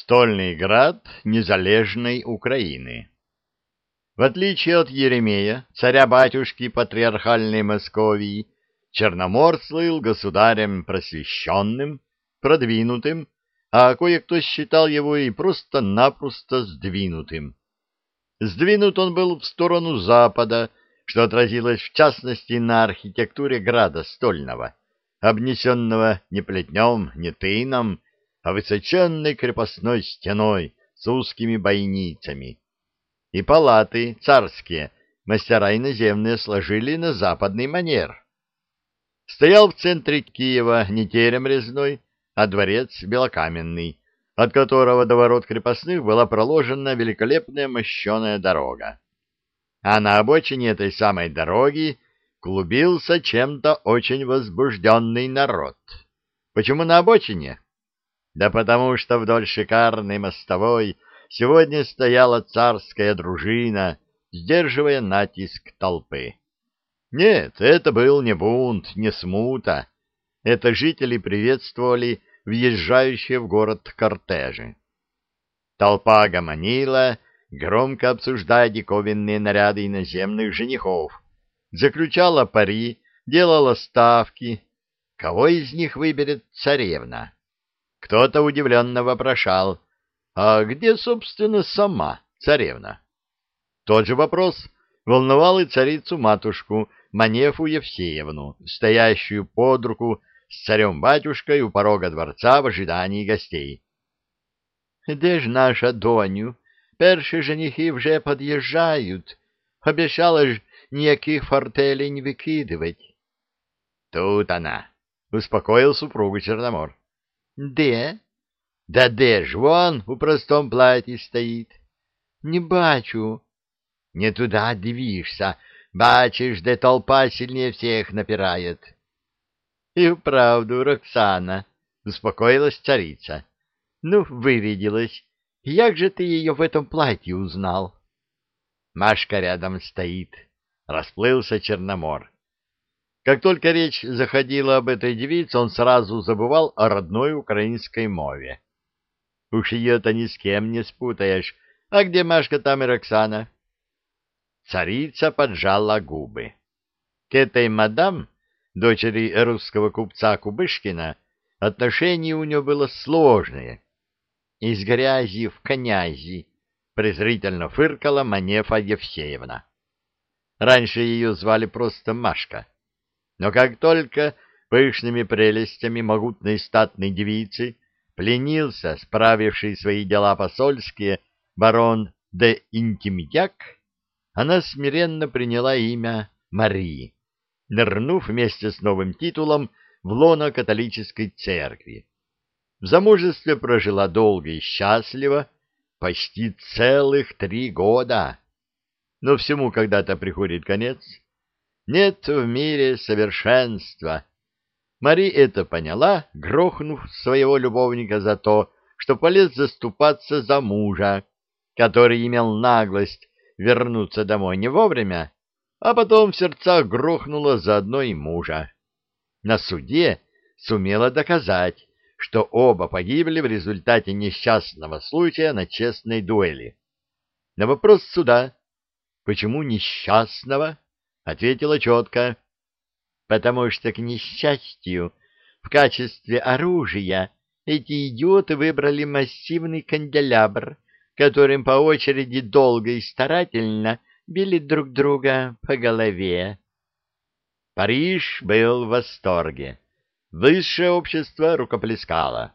Стольный град незалежной Украины. В отличие от Еремея, царя-батюшки патриархальной Московии, Черномор слыл государем просвещенным, продвинутым, а кое-кто считал его и просто-напросто сдвинутым. Сдвинут он был в сторону запада, что отразилось в частности на архитектуре града Стольного, обнесенного не плетнем, не тыном, а высоченной крепостной стеной с узкими бойницами. И палаты царские мастера иноземные сложили на западный манер. Стоял в центре Киева не терем резной, а дворец белокаменный, от которого до ворот крепостных была проложена великолепная мощеная дорога. А на обочине этой самой дороги клубился чем-то очень возбужденный народ. Почему на обочине? Да потому что вдоль шикарной мостовой сегодня стояла царская дружина, сдерживая натиск толпы. Нет, это был не бунт, не смута. Это жители приветствовали въезжающие в город кортежи. Толпа гомонила, громко обсуждая диковинные наряды иноземных женихов, заключала пари, делала ставки. Кого из них выберет царевна? Кто-то удивленно вопрошал, а где, собственно, сама царевна? Тот же вопрос волновал и царицу-матушку Манефу Евсеевну, стоящую под руку с царем-батюшкой у порога дворца в ожидании гостей. — Де ж наша доню? Перші женихи вже подъезжают. Обещала ж никаких фортелей не выкидывать. — Тут она, — успокоил супругу Черномор. — Де? — Да де ж, вон у простом платье стоит. — Не бачу. — Не туда дивишься, бачишь, де толпа сильнее всех напирает. — и вправду, Роксана, — успокоилась царица. — Ну, вырядилась. Як же ты ее в этом платье узнал? Машка рядом стоит. Расплылся Черномор. Как только речь заходила об этой девице, он сразу забывал о родной украинской мове. Уж ее-то ни с кем не спутаешь. А где Машка, там и Роксана. Царица поджала губы. К этой мадам дочери русского купца Кубышкина, отношение у нее было сложное. Из грязи в конязи презрительно фыркала Манефа Евсеевна. Раньше ее звали просто Машка. Но как только пышными прелестями могутной статной девицы пленился справивший свои дела посольские барон де Интимьяк, она смиренно приняла имя Марии нырнув вместе с новым титулом в лоно католической церкви. В замужестве прожила долго и счастливо, почти целых три года. Но всему когда-то приходит конец. Нет в мире совершенства. Мари это поняла, грохнув своего любовника за то, что полез заступаться за мужа, который имел наглость вернуться домой не вовремя а потом в сердцах грохнула заодно и мужа. На суде сумела доказать, что оба погибли в результате несчастного случая на честной дуэли. На вопрос суда «Почему несчастного?» Ответила четко «Потому что, к несчастью, в качестве оружия эти идиоты выбрали массивный канделябр, которым по очереди долго и старательно били друг друга по голове. Париж был в восторге. Высшее общество рукоплескало.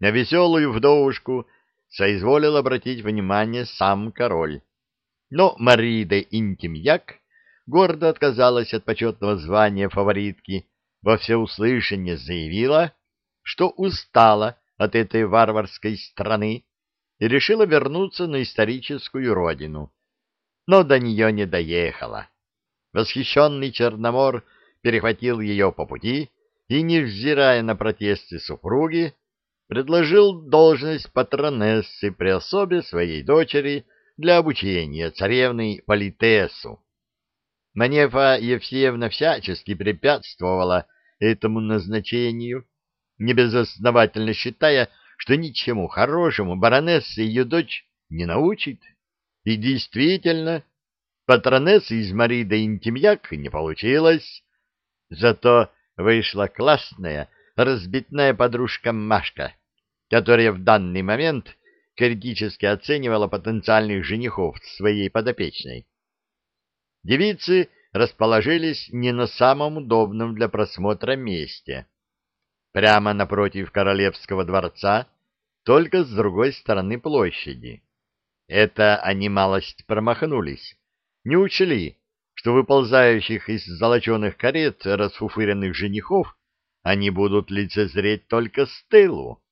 На веселую вдовушку соизволил обратить внимание сам король. Но Мари де Интимьяк гордо отказалась от почетного звания фаворитки, во всеуслышание заявила, что устала от этой варварской страны и решила вернуться на историческую родину но до нее не доехала. Восхищенный Черномор перехватил ее по пути и, невзирая на протесты супруги, предложил должность патронессы при особе своей дочери для обучения царевны Политесу. Манефа Евсеевна всячески препятствовала этому назначению, небезосновательно считая, что ничему хорошему баронесса ее дочь не научит. И действительно, патронессы из Мари да Интимьяк не получилось. Зато вышла классная, разбитная подружка Машка, которая в данный момент критически оценивала потенциальных женихов своей подопечной. Девицы расположились не на самом удобном для просмотра месте. Прямо напротив королевского дворца, только с другой стороны площади. Это они малость промахнулись, не учли, что выползающих из золоченых карет расфуфыренных женихов они будут лицезреть только с тылу.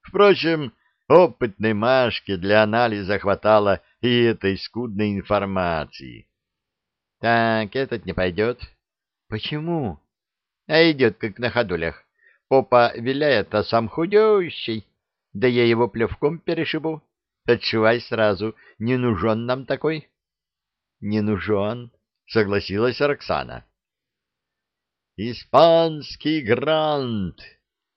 Впрочем, опытной Машке для анализа хватало и этой скудной информации. Так, этот не пойдет. Почему? А идет, как на ходулях. Попа виляет, а сам худющий. Да я его плевком перешибу. Отшивай сразу. Не нужен нам такой. Не нужен, согласилась Роксана. Испанский грант,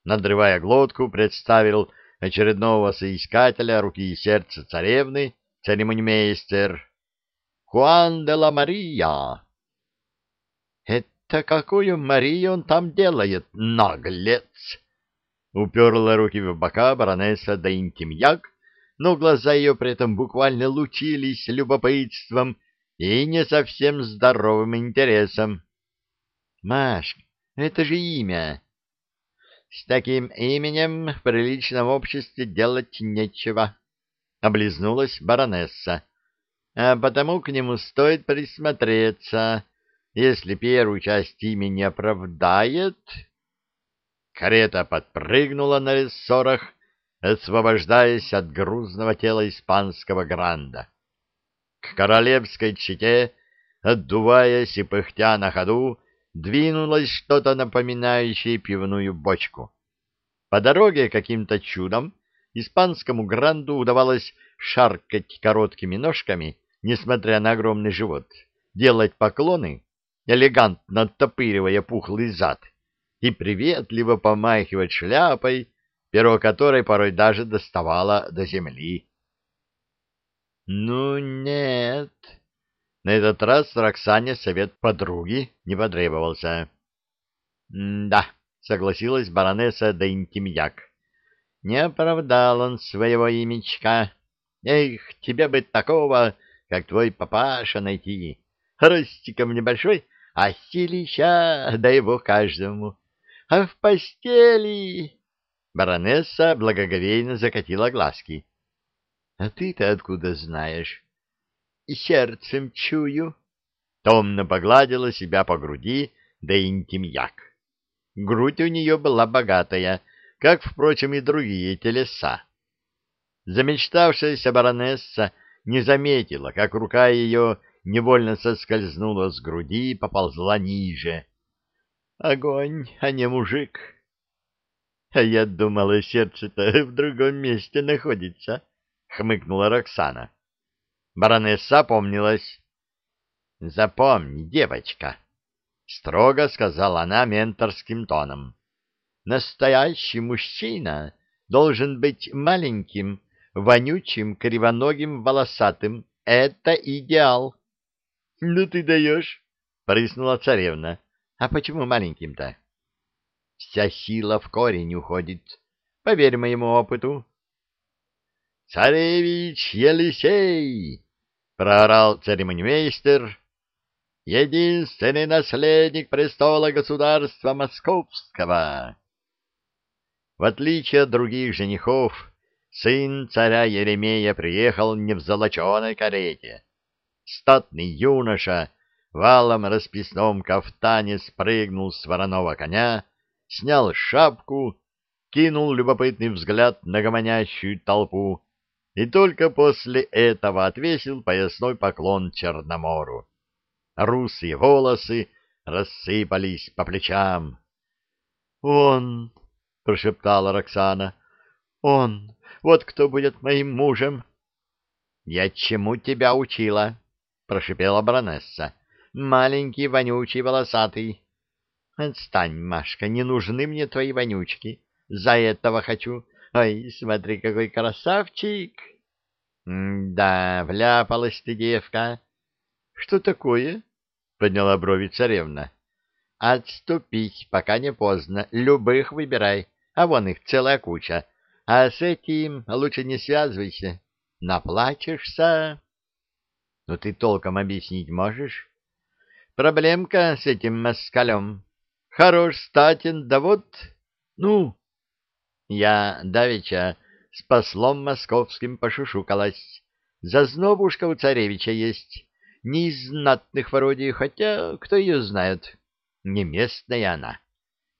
надрывая глотку, представил очередного соискателя руки и сердца царевны, церемонимейстер Хуан де ла Мария. Это какую Марию он там делает, наглец? Уперла руки в бока баронесса да интимьяк, но глаза ее при этом буквально лучились любопытством и не совсем здоровым интересом. — Маш, это же имя. — С таким именем в приличном обществе делать нечего, — облизнулась баронесса а потому к нему стоит присмотреться. Если первую часть имени оправдает... Карета подпрыгнула на рессорах, освобождаясь от грузного тела испанского гранда. К королевской чете, отдуваясь и пыхтя на ходу, двинулось что-то напоминающее пивную бочку. По дороге каким-то чудом испанскому гранду удавалось шаркать короткими ножками несмотря на огромный живот, делать поклоны, элегантно оттопыривая пухлый зад, и приветливо помахивать шляпой, перо которой порой даже доставало до земли. «Ну нет!» На этот раз Роксане совет подруги не потребовался. «Да», — согласилась баронесса да интимьяк. «Не оправдал он своего имечка. Эх, тебе бы такого как твой папаша найти. Ростиком небольшой, а силища дай его каждому. А в постели... Баронесса благоговейно закатила глазки. — А ты-то откуда знаешь? — Сердцем чую. Томно погладила себя по груди, да интимьяк. Грудь у нее была богатая, как, впрочем, и другие телеса. Замечтавшаяся баронесса не заметила, как рука ее невольно соскользнула с груди и поползла ниже. Огонь, а не мужик. А я думала, сердце-то в другом месте находится, — хмыкнула Роксана. Баронесса помнилась. — Запомни, девочка, — строго сказала она менторским тоном. — Настоящий мужчина должен быть маленьким, вонючим, кривоногим, волосатым. Это идеал. — Ну ты даешь, — прыснула царевна. — А почему маленьким-то? — Вся сила в корень уходит. Поверь моему опыту. — Царевич Елисей! — проорал церемонимейстер. — Единственный наследник престола государства Московского. В отличие от других женихов, сын царя Еремея приехал не в золоченой карете. Статный юноша в алом расписном кафтане спрыгнул с вороного коня, снял шапку, кинул любопытный взгляд на гомонящую толпу и только после этого отвесил поясной поклон Черномору. Русые волосы рассыпались по плечам. — Он! — прошептала Роксана. — Он! Вот кто будет моим мужем. — Я чему тебя учила? — прошипела баронесса. — Маленький, вонючий, волосатый. — Отстань, Машка, не нужны мне твои вонючки. За этого хочу. Ой, смотри, какой красавчик! да, вляпалась ты, девка. Что такое? Подняла брови царевна. Отступись, пока не поздно. Любых выбирай, а вон их целая куча. А с этим лучше не связывайся. Наплачешься. Но ты толком объяснить можешь? Проблемка с этим москалем. Хорош статен, да вот... Ну, я давеча с послом московским пошушукалась. Зазнобушка у царевича есть, не из знатных вроде, хотя кто ее знает. Не местная она.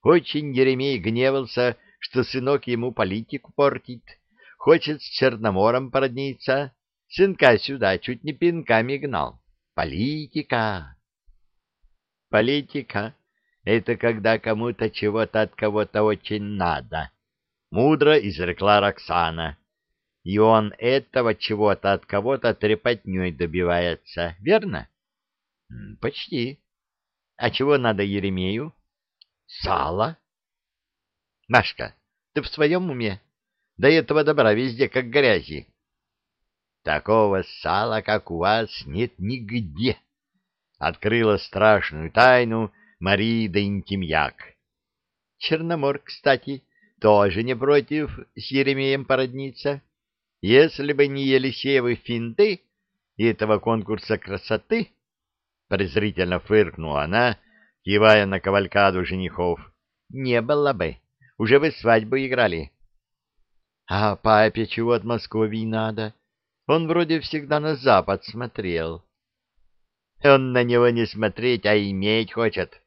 Очень Еремей гневался, что сынок ему политику портит. Хочет с Черномором породниться. Сынка сюда чуть не пинками гнал. Политика. Политика — это когда кому-то чего-то от кого-то очень надо мудро изрекла Роксана. И он этого чего-то от кого-то трепотней добивается, верно? Почти. А чего надо Еремею? Сало. Машка, ты в своем уме? До этого добра везде как грязи. Такого сала, как у вас, нет нигде. Открыла страшную тайну Мария да Интимьяк. Черномор, кстати, тоже не против с Еремеем породниться. Если бы не Елисеевы финты и этого конкурса красоты, презрительно фыркнула она, кивая на кавалькаду женихов, не было бы. Уже бы свадьбу играли. А папе чего от Москвы надо? Он вроде всегда на запад смотрел. Он на него не смотреть, а иметь хочет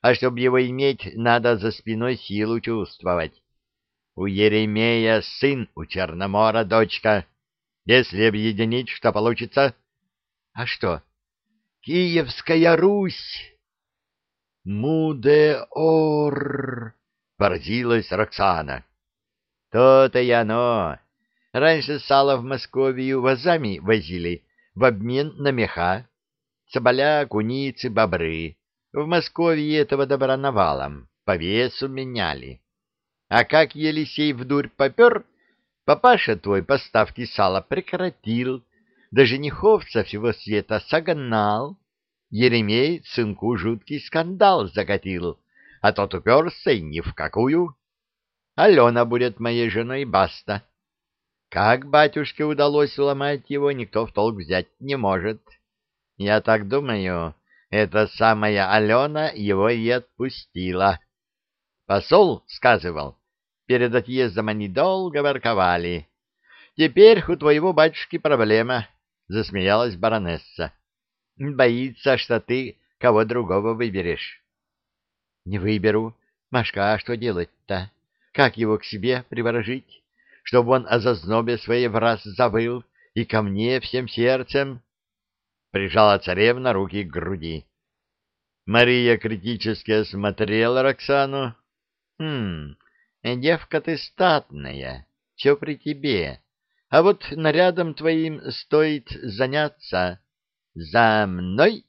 а чтобы его иметь, надо за спиной силу чувствовать. У Еремея сын, у Черномора дочка. Если объединить, что получится? А что? Киевская Русь! Мудеор! Поразилась Роксана. То-то и оно. Раньше сало в Московию вазами возили в обмен на меха. Соболя, куницы, бобры. В Москве этого добра навалом, по весу меняли. А как Елисей в дурь попер, папаша твой поставки сала прекратил, да женихов со всего света согнал. Еремей сынку жуткий скандал закатил, а тот уперся и ни в какую. Алена будет моей женой, баста. Как батюшке удалось уломать его, никто в толк взять не может. Я так думаю, эта самая Алена его и отпустила. Посол сказывал, перед отъездом они долго ворковали. Теперь у твоего батюшки проблема, — засмеялась баронесса. Боится, что ты кого другого выберешь. — Не выберу. Машка, а что делать-то? Как его к себе приворожить, чтобы он о зазнобе своей в раз забыл и ко мне всем сердцем? Прижала царевна руки к груди. Мария критически осмотрела Роксану. «Хм, девка ты статная, все при тебе, а вот нарядом твоим стоит заняться. За мной!»